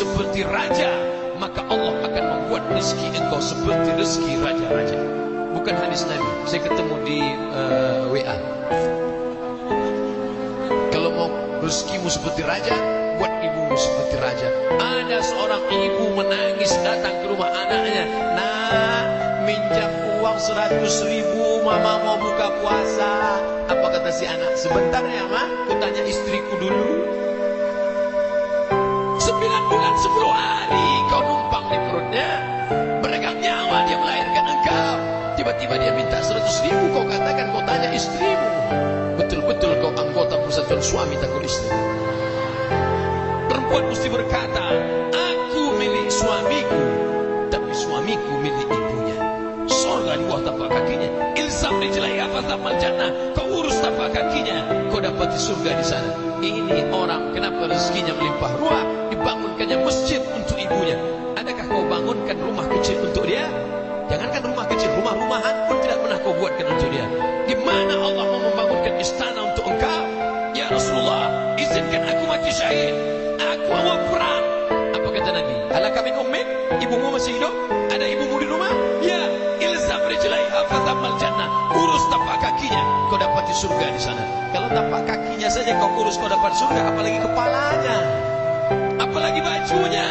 seperti raja, maka Allah akan membuat rezeki engkau seperti rezeki raja-raja. Bukan hadis Nabi. Saya ketemu di uh, eh, WA. Kalau mau rezekimu seperti raja, buat ibumu seperti raja. Ada seorang ibu menangis datang ke rumah anaknya. Nak, minjam uang seratus ribu, mama mau buka puasa. Apa kata si anak? Sebentar ya, ma. Kutanya istriku dulu. Sembilan bulan sepuluh hari kau numpang di perutnya. Beregang nyawa dia melahirkan engkau. Tiba-tiba dia minta seratus ribu. Kau katakan kau tanya istrimu. Betul-betul kau anggota persatuan suami takut istri. Perempuan mesti berkata, aku milik suamiku, tapi suamiku milik ibunya. Surga di bawah tapak kakinya. Ilsam apa fazamal jannah. Kau urus tapak kakinya, kau dapat surga di sana. Ini orang kenapa rezekinya melimpah ruah, dibangunkannya masjid untuk ibunya. Adakah kau bangunkan rumah kecil untuk dia? Jangankan rumah kecil, rumah-rumahan pun tidak pernah kau buatkan untuk dia. Di mana Allah mau membangunkan istana untuk engkau? Ya Rasulullah, izinkan aku mati syahid. Aku mau perang. Apa kata Nabi? Ala kami ummik? Ibumu masih hidup? Ada ibumu di rumah? Ya, fatamal jannah. Urus tapak kakinya, kau dapat di surga di sana. Kalau tapak kakinya saja kau urus kau dapat surga, apalagi kepalanya. Apalagi bajunya.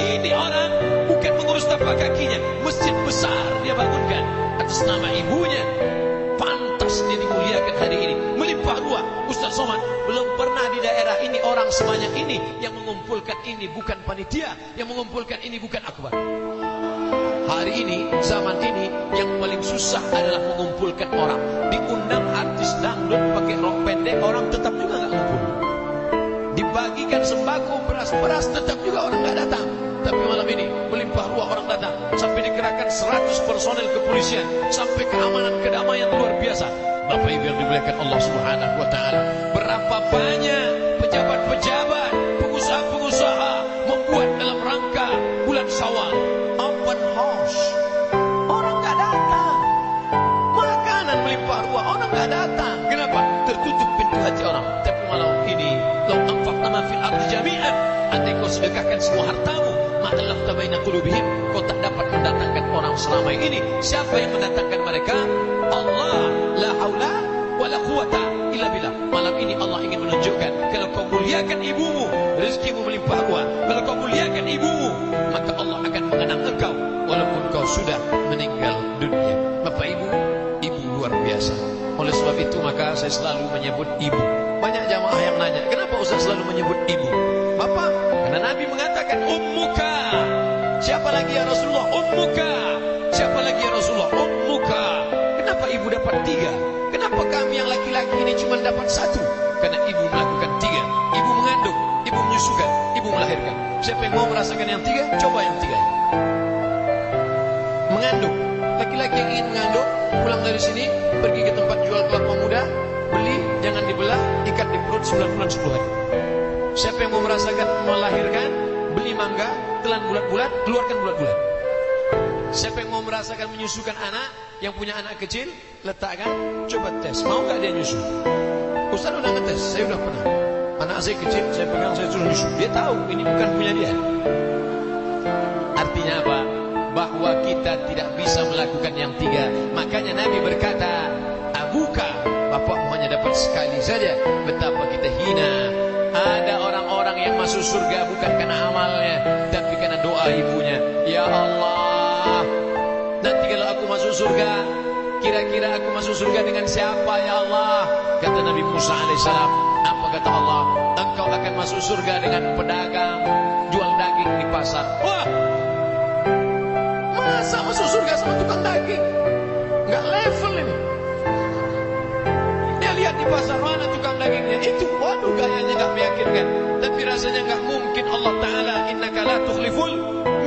Ini orang bukan mengurus tapak kakinya, masjid besar dia bangunkan atas nama ibunya. Pantas dia dimuliakan hari ini. Melimpah ruah. Ustaz Somad belum pernah di daerah ini orang sebanyak ini yang mengumpulkan ini bukan panitia, yang mengumpulkan ini bukan akbar. Hari ini, zaman ini yang paling susah adalah mengumpulkan orang. Diundang artis dangdut pakai rok pendek, orang tetap juga nggak ngumpul. Dibagikan sembako, beras-beras, tetap juga orang nggak datang. Tapi malam ini melimpah ruah orang datang sampai dikerahkan 100 personel kepolisian sampai keamanan kedamaian luar biasa. Bapak Ibu yang dimuliakan Allah Subhanahu wa taala. Berapa banyak hati orang. Tapi malam ini, lau anfaqna ma fil ardi jami'an, andai kau sedekahkan semua hartamu, ma'alaf tabaina qulubihim, kau tak dapat mendatangkan orang selama ini. Siapa yang mendatangkan mereka? Allah, la haula wa la quwata illa billah. Malam ini Allah ingin menunjukkan kalau kau muliakan ibumu, rezekimu melimpah ruah. Kalau kau muliakan ibumu, maka Allah akan mengenang engkau walaupun kau sudah meninggal dunia. Bapak Ibu, ibu luar biasa. Oleh sebab itu maka saya selalu menyebut ibu. Banyak jamaah yang nanya, kenapa Ustaz selalu menyebut ibu? Bapak, karena Nabi mengatakan ummuka. Siapa lagi ya Rasulullah? Ummuka. Siapa lagi ya Rasulullah? Ummuka. Kenapa ibu dapat tiga? Kenapa kami yang laki-laki ini cuma dapat satu? Karena ibu melakukan tiga. Ibu mengandung, ibu menyusukan, ibu melahirkan. Siapa yang mau merasakan yang tiga? Coba yang tiga. Mengandung. Laki-laki yang ingin mengandung, pulang dari sini, pergi ke tempat jual kelapa muda, beli, jangan dibelah, ikat di perut 9 bulan 10 hari. Siapa yang mau merasakan melahirkan, beli mangga, telan bulat-bulat, keluarkan bulat-bulat. Siapa yang mau merasakan menyusukan anak, yang punya anak kecil, letakkan, coba tes, mau gak dia nyusu? Ustaz udah ngetes, saya udah pernah. Anak saya kecil, saya pegang, saya suruh nyusu. Dia tahu, ini bukan punya dia. Bisa melakukan yang tiga. Makanya Nabi berkata, Abuka, bapakmu hanya dapat sekali saja. Betapa kita hina. Ada orang-orang yang masuk surga bukan karena amalnya, tapi karena doa ibunya. Ya Allah, nanti kalau aku masuk surga, kira-kira aku masuk surga dengan siapa ya Allah? Kata Nabi Musa alaihissalam. Apa kata Allah? Engkau akan masuk surga dengan pedagang innaka la tukhliful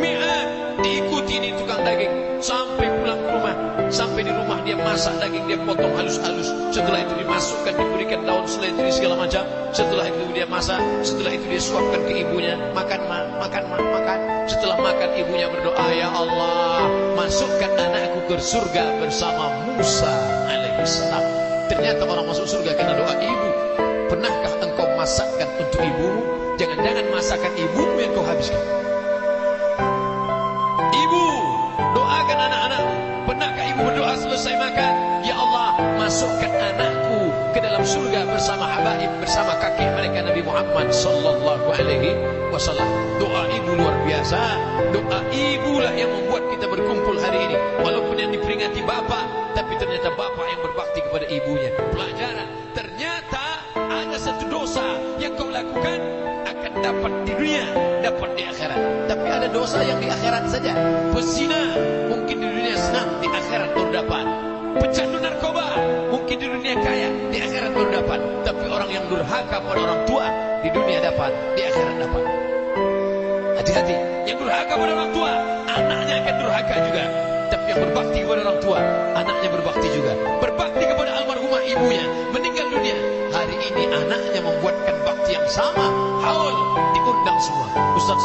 mi'ad. Diikuti ini tukang daging sampai pulang ke rumah. Sampai di rumah dia masak daging, dia potong halus-halus. Setelah itu dimasukkan, diberikan daun seledri segala macam. Setelah itu dia masak, setelah itu dia suapkan ke ibunya. Makan ma, makan ma, makan. Setelah makan ibunya berdoa, Ya Allah, masukkan anakku ke surga bersama Musa alaihissalam. Ternyata orang masuk surga karena doa ibu. Jangan-jangan masakan ibumu yang kau habiskan. Ibu, doakan anak-anakmu. Pernahkah ibu berdoa selesai makan? Ya Allah, masukkan anakku ke dalam surga bersama habaib, bersama kakek mereka Nabi Muhammad sallallahu alaihi wasallam. Doa ibu luar biasa. Doa ibulah yang membuat kita berkumpul hari ini. Walaupun yang diperingati bapak, tapi ternyata bapak yang berbakti kepada ibunya. Dosa yang di akhirat saja. Pezina mungkin di dunia senang, di akhirat baru dapat. Pecandu narkoba mungkin di dunia kaya, di akhirat baru dapat. Tapi orang yang durhaka pada orang tua di dunia dapat, di akhirat dapat. Hati-hati, yang durhaka pada orang tua, anaknya akan durhaka juga. Tapi yang berbakti kepada orang tua, anaknya berbakti juga. Berbakti kepada almarhumah ibunya, meninggal dunia. Hari ini anaknya membuatkan bakti yang sama. Haul diundang semua. Ustaz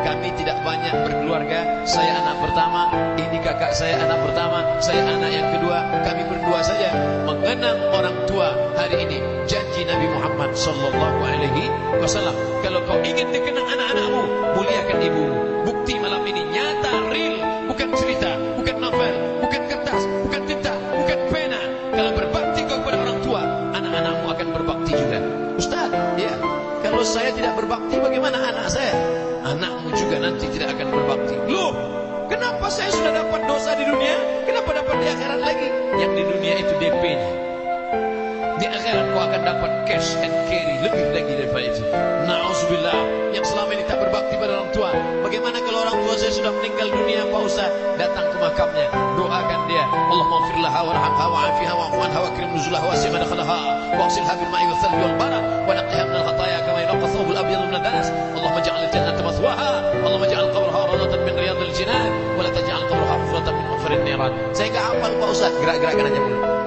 kami tidak banyak berkeluarga. Saya anak pertama, ini kakak saya anak pertama, saya anak yang kedua. Kami berdua saja mengenang orang tua hari ini. Janji Nabi Muhammad sallallahu alaihi wasallam. Kalau kau ingin dikenang anak-anakmu, muliakan ibumu. Bukti malam ini nyata, real, bukan cerita, Juga nanti tidak akan berbakti. Loh, kenapa saya sudah dapat dosa di dunia? Kenapa dapat di akhirat lagi? Yang di dunia itu DP-nya. Di akhirat kau akan dapat cash and carry lebih lagi daripada itu. Nauzubillah yang Bagaimana kalau orang tua saya sudah meninggal dunia Pak Ustaz? Datang ke makamnya, doakan dia. Allahumma firlaha warhamha wa'afiha wa'fu anha wa akrim nuzulaha wa sima dakhalaha wa agsilha bil ma'i wal thalbi wal barad wa naqqiha min khataya kama yunqqa thawbul abyad min ad-danas. Allahumma ij'al al-jannata mathwaha. Allahumma ij'al qabraha rawdatan min riyadil jinan wa la taj'al qabraha hufratan min hufrin niran. Saya enggak hafal Pak Ustaz, gerak-gerakkan aja mulut.